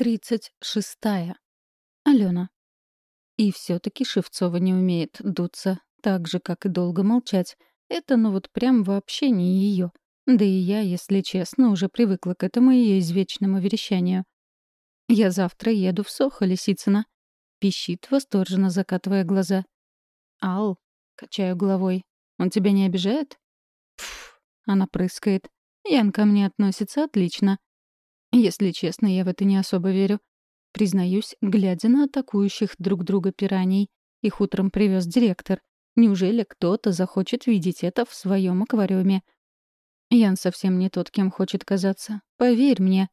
Тридцать шестая. Алена. И все-таки Шевцова не умеет дуться, так же, как и долго молчать. Это ну вот прям вообще не ее. Да и я, если честно, уже привыкла к этому ее извечному верещанию. «Я завтра еду в Сохо, Лисицына», — пищит, восторженно закатывая глаза. «Ал», — качаю головой, — «он тебя не обижает?» «Пф», — она прыскает. «Ян ко мне относится отлично. Если честно, я в это не особо верю. Признаюсь, глядя на атакующих друг друга пираний, их утром привез директор. Неужели кто-то захочет видеть это в своем аквариуме? Ян совсем не тот, кем хочет казаться. Поверь мне.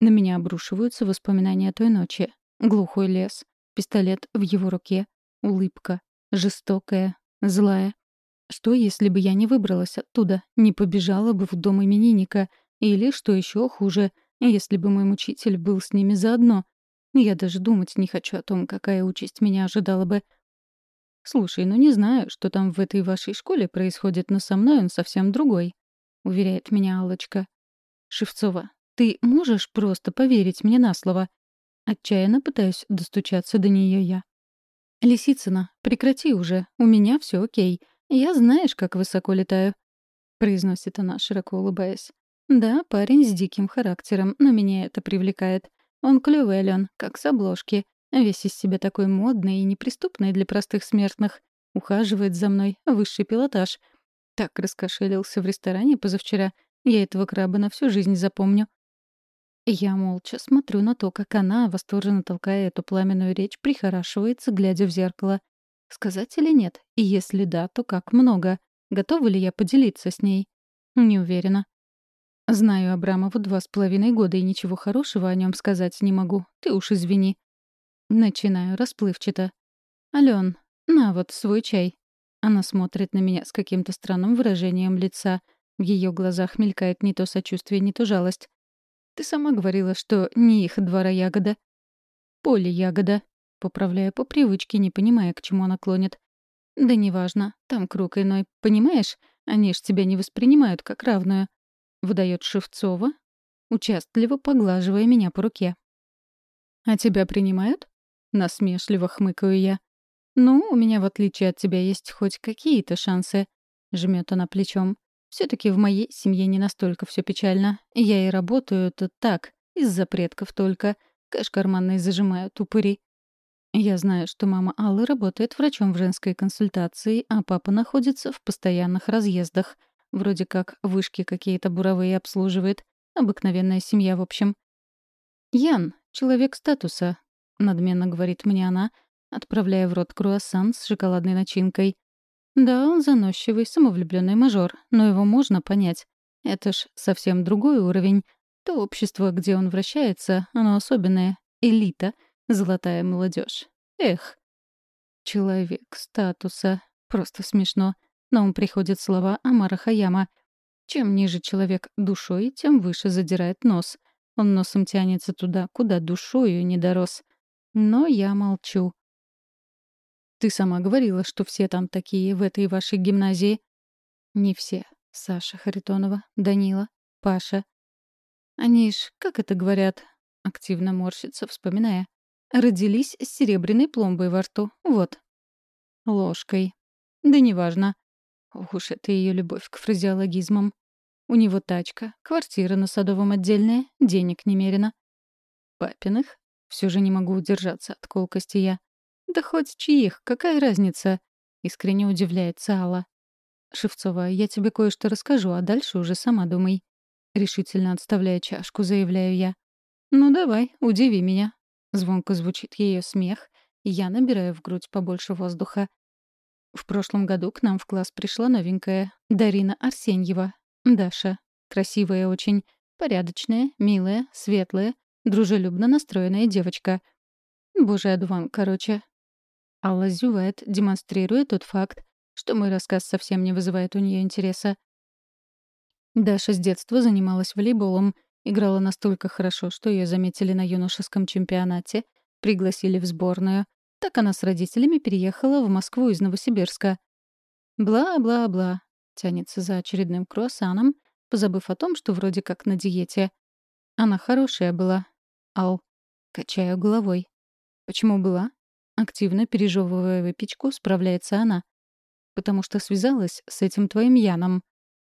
На меня обрушиваются воспоминания той ночи. Глухой лес, пистолет в его руке, улыбка, жестокая, злая. Что, если бы я не выбралась оттуда, не побежала бы в дом именинника, или, что еще хуже — если бы мой мучитель был с ними заодно. Я даже думать не хочу о том, какая участь меня ожидала бы. «Слушай, ну не знаю, что там в этой вашей школе происходит, но со мной он совсем другой», — уверяет меня Аллочка. «Шевцова, ты можешь просто поверить мне на слово?» Отчаянно пытаюсь достучаться до нее я. «Лисицына, прекрати уже, у меня все окей. Я знаешь, как высоко летаю», — произносит она, широко улыбаясь. Да, парень с диким характером, но меня это привлекает. Он клёвый, Ален, как с обложки. Весь из себя такой модный и неприступный для простых смертных. Ухаживает за мной, высший пилотаж. Так раскошелился в ресторане позавчера. Я этого краба на всю жизнь запомню. Я молча смотрю на то, как она, восторженно толкая эту пламенную речь, прихорашивается, глядя в зеркало. Сказать или нет? И если да, то как много? Готова ли я поделиться с ней? Не уверена. Знаю Абрамову два с половиной года и ничего хорошего о нем сказать не могу. Ты уж извини. Начинаю расплывчато. Ален, на вот свой чай. Она смотрит на меня с каким-то странным выражением лица. В ее глазах мелькает не то сочувствие, не то жалость. Ты сама говорила, что не их двора ягода. Поле ягода. Поправляю по привычке, не понимая, к чему она клонит. Да неважно, там круг иной, понимаешь? Они ж тебя не воспринимают как равную выдает Шевцова, участливо поглаживая меня по руке. «А тебя принимают?» — насмешливо хмыкаю я. «Ну, у меня, в отличие от тебя, есть хоть какие-то шансы», — жмет она плечом. все таки в моей семье не настолько все печально. Я и работаю тут так, из-за предков только. Кэш карманный зажимаю, тупыри. Я знаю, что мама Аллы работает врачом в женской консультации, а папа находится в постоянных разъездах — Вроде как вышки какие-то буровые обслуживает. Обыкновенная семья, в общем. «Ян, человек статуса», — надменно говорит мне она, отправляя в рот круассан с шоколадной начинкой. Да, он заносчивый, самовлюбленный мажор, но его можно понять. Это ж совсем другой уровень. То общество, где он вращается, оно особенное. Элита, золотая молодежь. Эх. Человек статуса. Просто смешно. На ум приходят слова Амара Хаяма. Чем ниже человек душой, тем выше задирает нос. Он носом тянется туда, куда душою не дорос. Но я молчу. Ты сама говорила, что все там такие в этой вашей гимназии. Не все. Саша Харитонова, Данила, Паша. Они ж, как это говорят, активно морщится, вспоминая. Родились с серебряной пломбой во рту. Вот. Ложкой. Да неважно. Ох уж это ее любовь к фразеологизмам. У него тачка, квартира на Садовом отдельная, денег немерено. Папиных? Все же не могу удержаться от колкости я. Да хоть чьих, какая разница? Искренне удивляется Алла. Шевцова, я тебе кое-что расскажу, а дальше уже сама думай. Решительно отставляя чашку, заявляю я. «Ну давай, удиви меня». Звонко звучит ее смех, и я набираю в грудь побольше воздуха. В прошлом году к нам в класс пришла новенькая Дарина Арсеньева. Даша. Красивая очень. Порядочная, милая, светлая, дружелюбно настроенная девочка. Боже, одуван, короче. Алла зевает, демонстрируя тот факт, что мой рассказ совсем не вызывает у нее интереса. Даша с детства занималась волейболом, играла настолько хорошо, что ее заметили на юношеском чемпионате, пригласили в сборную, так она с родителями переехала в Москву из Новосибирска. Бла-бла-бла. Тянется за очередным круассаном, позабыв о том, что вроде как на диете. Она хорошая была. Ал. Качаю головой. Почему была? Активно пережевывая выпечку, справляется она. Потому что связалась с этим твоим Яном.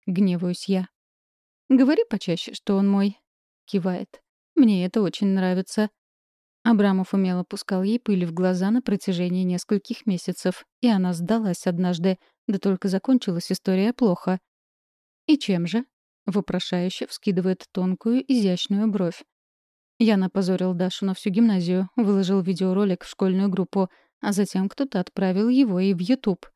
Гневаюсь я. Говори почаще, что он мой. Кивает. Мне это очень нравится. Абрамов умело пускал ей пыль в глаза на протяжении нескольких месяцев, и она сдалась однажды, да только закончилась история плохо. «И чем же?» — вопрошающе вскидывает тонкую, изящную бровь. Я напозорил Дашу на всю гимназию, выложил видеоролик в школьную группу, а затем кто-то отправил его и в YouTube.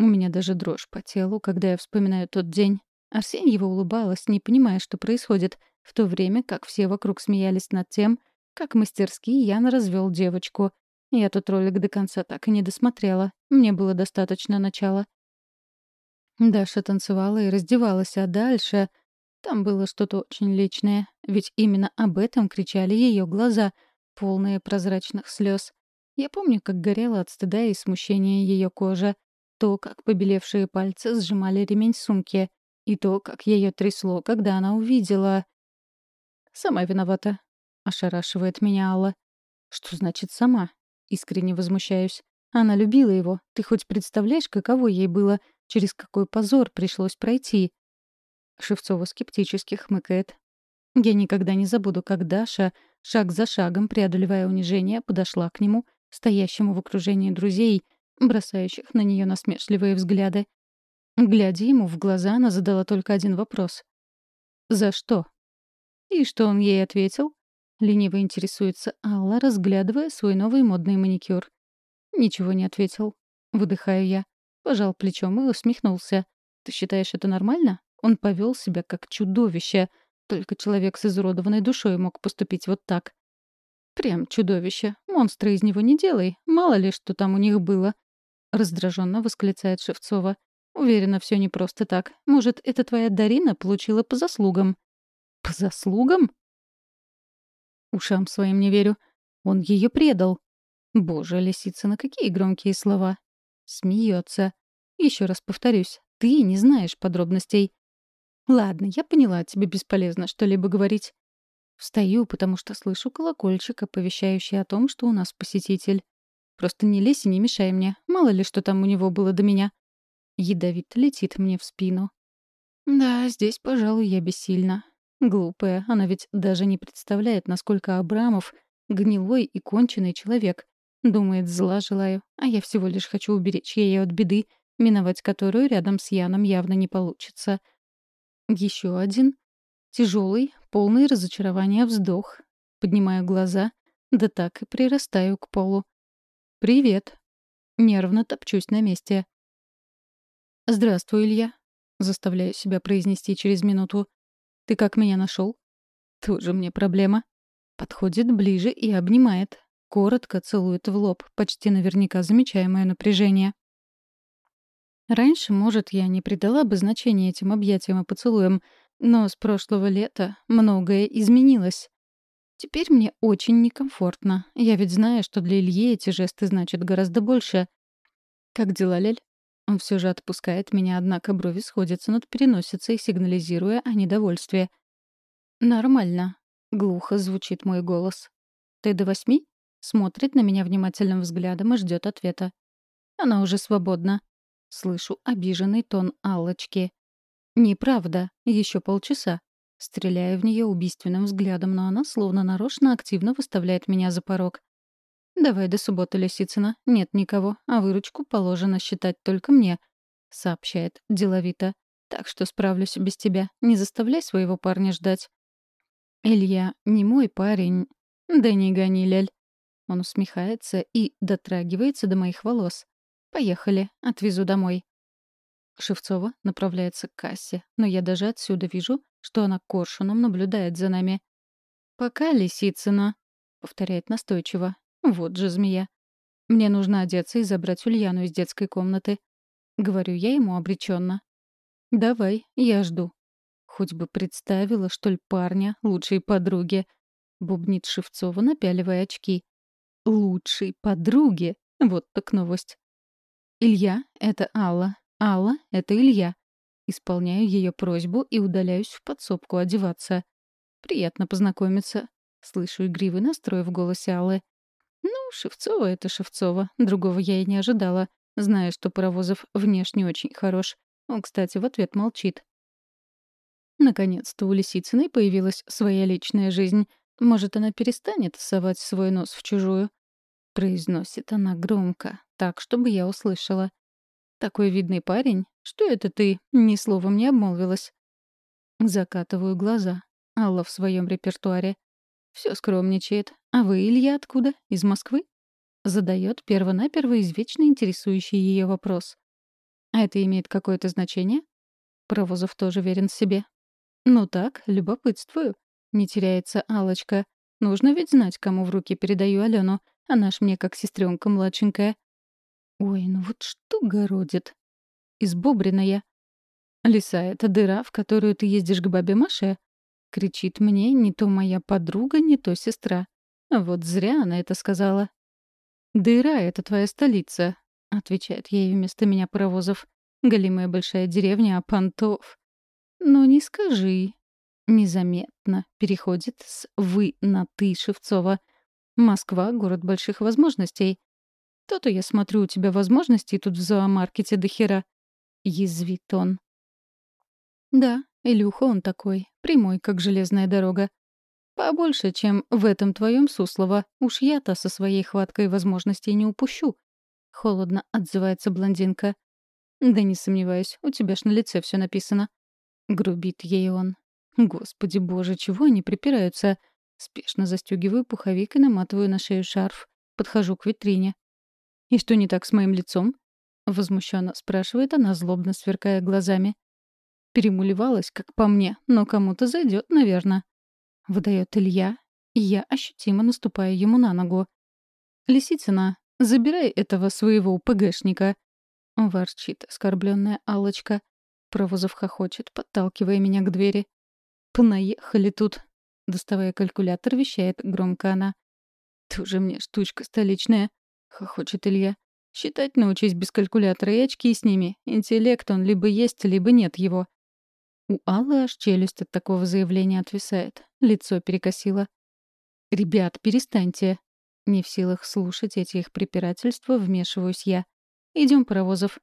У меня даже дрожь по телу, когда я вспоминаю тот день. Арсеньева улыбалась, не понимая, что происходит, в то время как все вокруг смеялись над тем, как мастерски Ян развел девочку. Я тот ролик до конца так и не досмотрела. Мне было достаточно начала. Даша танцевала и раздевалась, а дальше... Там было что-то очень личное, ведь именно об этом кричали ее глаза, полные прозрачных слез. Я помню, как горела от стыда и смущения ее кожа, то, как побелевшие пальцы сжимали ремень сумки, и то, как ее трясло, когда она увидела... «Сама виновата», — ошарашивает меня Алла. «Что значит «сама»?» Искренне возмущаюсь. Она любила его. Ты хоть представляешь, каково ей было, через какой позор пришлось пройти? Шевцова скептически хмыкает. Я никогда не забуду, как Даша, шаг за шагом преодолевая унижение, подошла к нему, стоящему в окружении друзей, бросающих на нее насмешливые взгляды. Глядя ему в глаза, она задала только один вопрос. «За что?» И что он ей ответил? Лениво интересуется Алла, разглядывая свой новый модный маникюр. Ничего не ответил. Выдыхаю я. Пожал плечом и усмехнулся. «Ты считаешь это нормально? Он повел себя как чудовище. Только человек с изуродованной душой мог поступить вот так. Прям чудовище. Монстра из него не делай. Мало ли, что там у них было. Раздраженно восклицает Шевцова. Уверена, все не просто так. Может, это твоя Дарина получила по заслугам? По заслугам? Ушам своим не верю. Он ее предал. Боже, лисица, на какие громкие слова. Смеется. Еще раз повторюсь, ты не знаешь подробностей. Ладно, я поняла, тебе бесполезно что-либо говорить. Встаю, потому что слышу колокольчик, оповещающий о том, что у нас посетитель. Просто не лезь и не мешай мне. Мало ли, что там у него было до меня. Ядовито летит мне в спину. Да, здесь, пожалуй, я бессильна. Глупая, она ведь даже не представляет, насколько Абрамов — гнилой и конченый человек. Думает, зла желаю, а я всего лишь хочу уберечь ее от беды, миновать которую рядом с Яном явно не получится. Еще один. Тяжелый, полный разочарования вздох. Поднимаю глаза, да так и прирастаю к полу. «Привет». Нервно топчусь на месте. «Здравствуй, Илья», — заставляю себя произнести через минуту. Ты как меня нашел? Тоже мне проблема. Подходит ближе и обнимает. Коротко целует в лоб, почти наверняка замечая мое напряжение. Раньше, может, я не придала бы значения этим объятиям и поцелуям, но с прошлого лета многое изменилось. Теперь мне очень некомфортно. Я ведь знаю, что для Ильи эти жесты значат гораздо больше. Как дела, Лель? Он все же отпускает меня, однако брови сходятся над переносицей, сигнализируя о недовольстве. «Нормально», — глухо звучит мой голос. «Ты до восьми?» Смотрит на меня внимательным взглядом и ждет ответа. Она уже свободна. Слышу обиженный тон Аллочки. «Неправда. Еще полчаса». Стреляю в нее убийственным взглядом, но она словно нарочно активно выставляет меня за порог. «Давай до субботы, Лисицына. Нет никого, а выручку положено считать только мне», — сообщает деловито. «Так что справлюсь без тебя. Не заставляй своего парня ждать». «Илья, не мой парень». «Да не гони, Лель». Он усмехается и дотрагивается до моих волос. «Поехали, отвезу домой». Шевцова направляется к кассе, но я даже отсюда вижу, что она коршуном наблюдает за нами. «Пока, Лисицына», — повторяет настойчиво. Вот же змея. Мне нужно одеться и забрать Ульяну из детской комнаты. Говорю я ему обреченно. Давай, я жду. Хоть бы представила, что ли, парня, лучшей подруги. Бубнит Шевцова, напяливая очки. Лучшей подруги? Вот так новость. Илья — это Алла. Алла — это Илья. Исполняю ее просьбу и удаляюсь в подсобку одеваться. Приятно познакомиться. Слышу игривый настрой в голосе Аллы. Ну, Шевцова — это Шевцова. Другого я и не ожидала, зная, что Паровозов внешне очень хорош. Он, кстати, в ответ молчит. Наконец-то у Лисицыной появилась своя личная жизнь. Может, она перестанет совать свой нос в чужую? Произносит она громко, так, чтобы я услышала. Такой видный парень. Что это ты? Ни словом не обмолвилась. Закатываю глаза. Алла в своем репертуаре. Все скромничает. А вы, Илья, откуда? Из Москвы? Задает первонаперво извечно интересующий ее вопрос. А это имеет какое-то значение? Провозов тоже верен себе. Ну так, любопытствую. Не теряется алочка Нужно ведь знать, кому в руки передаю Алену. Она ж мне как сестренка младшенькая. Ой, ну вот что городит. Избобренная. Лиса — это дыра, в которую ты ездишь к бабе Маше? Кричит мне не то моя подруга, не то сестра. Вот зря она это сказала. «Дыра — это твоя столица», — отвечает ей вместо меня паровозов. «Голимая большая деревня, а понтов». «Ну не скажи». Незаметно переходит с «вы» на «ты» Шевцова. «Москва — город больших возможностей». «То-то я смотрю, у тебя возможностей тут в зоомаркете до хера», — язвит он. Да, Илюха он такой, прямой, как железная дорога. Побольше, чем в этом твоем Суслова. Уж я-то со своей хваткой возможностей не упущу. Холодно отзывается блондинка. Да не сомневаюсь, у тебя ж на лице все написано. Грубит ей он. Господи боже, чего они припираются? Спешно застегиваю пуховик и наматываю на шею шарф. Подхожу к витрине. «И что не так с моим лицом?» Возмущенно спрашивает она, злобно сверкая глазами. Перемулевалась, как по мне, но кому-то зайдет, наверное. Выдает Илья, и я ощутимо наступаю ему на ногу. «Лисицына, забирай этого своего ПГшника!» Ворчит оскорбленная алочка Провозов хохочет, подталкивая меня к двери. «Понаехали тут!» Доставая калькулятор, вещает громко она. «Тоже мне штучка столичная!» — хохочет Илья. «Считать научись без калькулятора и очки с ними. Интеллект он либо есть, либо нет его. У Аллы аж челюсть от такого заявления отвисает. Лицо перекосило. «Ребят, перестаньте!» Не в силах слушать эти их препирательства, вмешиваюсь я. Идем, Паровозов».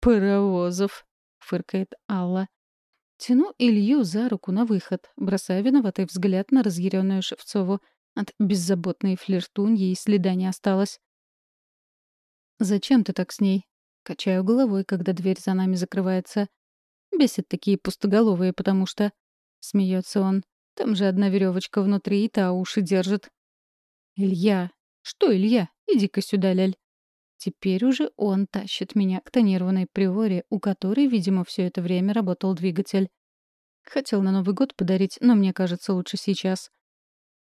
«Паровозов!» — фыркает Алла. Тяну Илью за руку на выход, бросая виноватый взгляд на разъяренную Шевцову. От беззаботной флиртуньи и следа не осталось. «Зачем ты так с ней?» Качаю головой, когда дверь за нами закрывается. Бесит такие пустоголовые, потому что... Смеется он. Там же одна веревочка внутри, и та уши держит. Илья. Что, Илья? Иди-ка сюда, ляль. Теперь уже он тащит меня к тонированной приоре, у которой, видимо, все это время работал двигатель. Хотел на Новый год подарить, но мне кажется, лучше сейчас.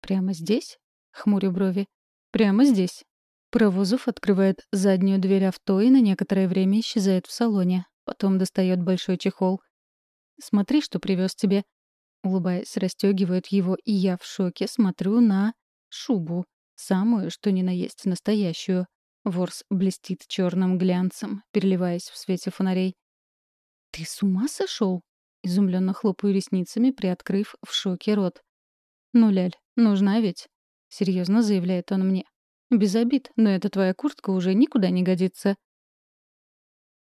Прямо здесь? Хмурю брови. Прямо здесь. Провозов открывает заднюю дверь авто и на некоторое время исчезает в салоне. Потом достает большой чехол. «Смотри, что привез тебе». Улыбаясь, расстегивает его, и я в шоке смотрю на шубу. Самую, что ни на есть, настоящую. Ворс блестит черным глянцем, переливаясь в свете фонарей. «Ты с ума сошел?» Изумленно хлопаю ресницами, приоткрыв в шоке рот. «Ну, Ляль, нужна ведь?» — серьезно заявляет он мне. «Без обид, но эта твоя куртка уже никуда не годится».